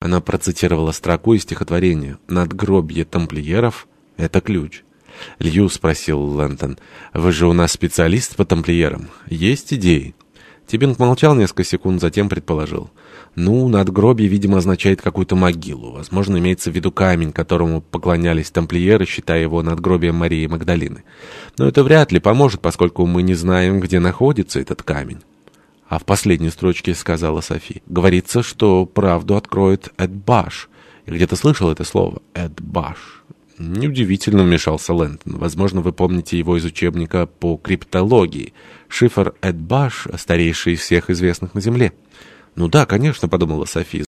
Она процитировала строку из стихотворения «Надгробье тамплиеров — это ключ». «Лью», — спросил Лэнтон, — «вы же у нас специалист по тамплиерам. Есть идеи?» Тибинг молчал несколько секунд, затем предположил. «Ну, надгробье, видимо, означает какую-то могилу. Возможно, имеется в виду камень, которому поклонялись тамплиеры, считая его надгробием Марии Магдалины. Но это вряд ли поможет, поскольку мы не знаем, где находится этот камень». А в последней строчке сказала Софи. Говорится, что правду откроет Эдбаш. Я где-то слышал это слово. Эдбаш. Неудивительно вмешался Лэнтон. Возможно, вы помните его из учебника по криптологии. Шифр Эдбаш, старейший из всех известных на Земле. «Ну да, конечно», — подумала Софи.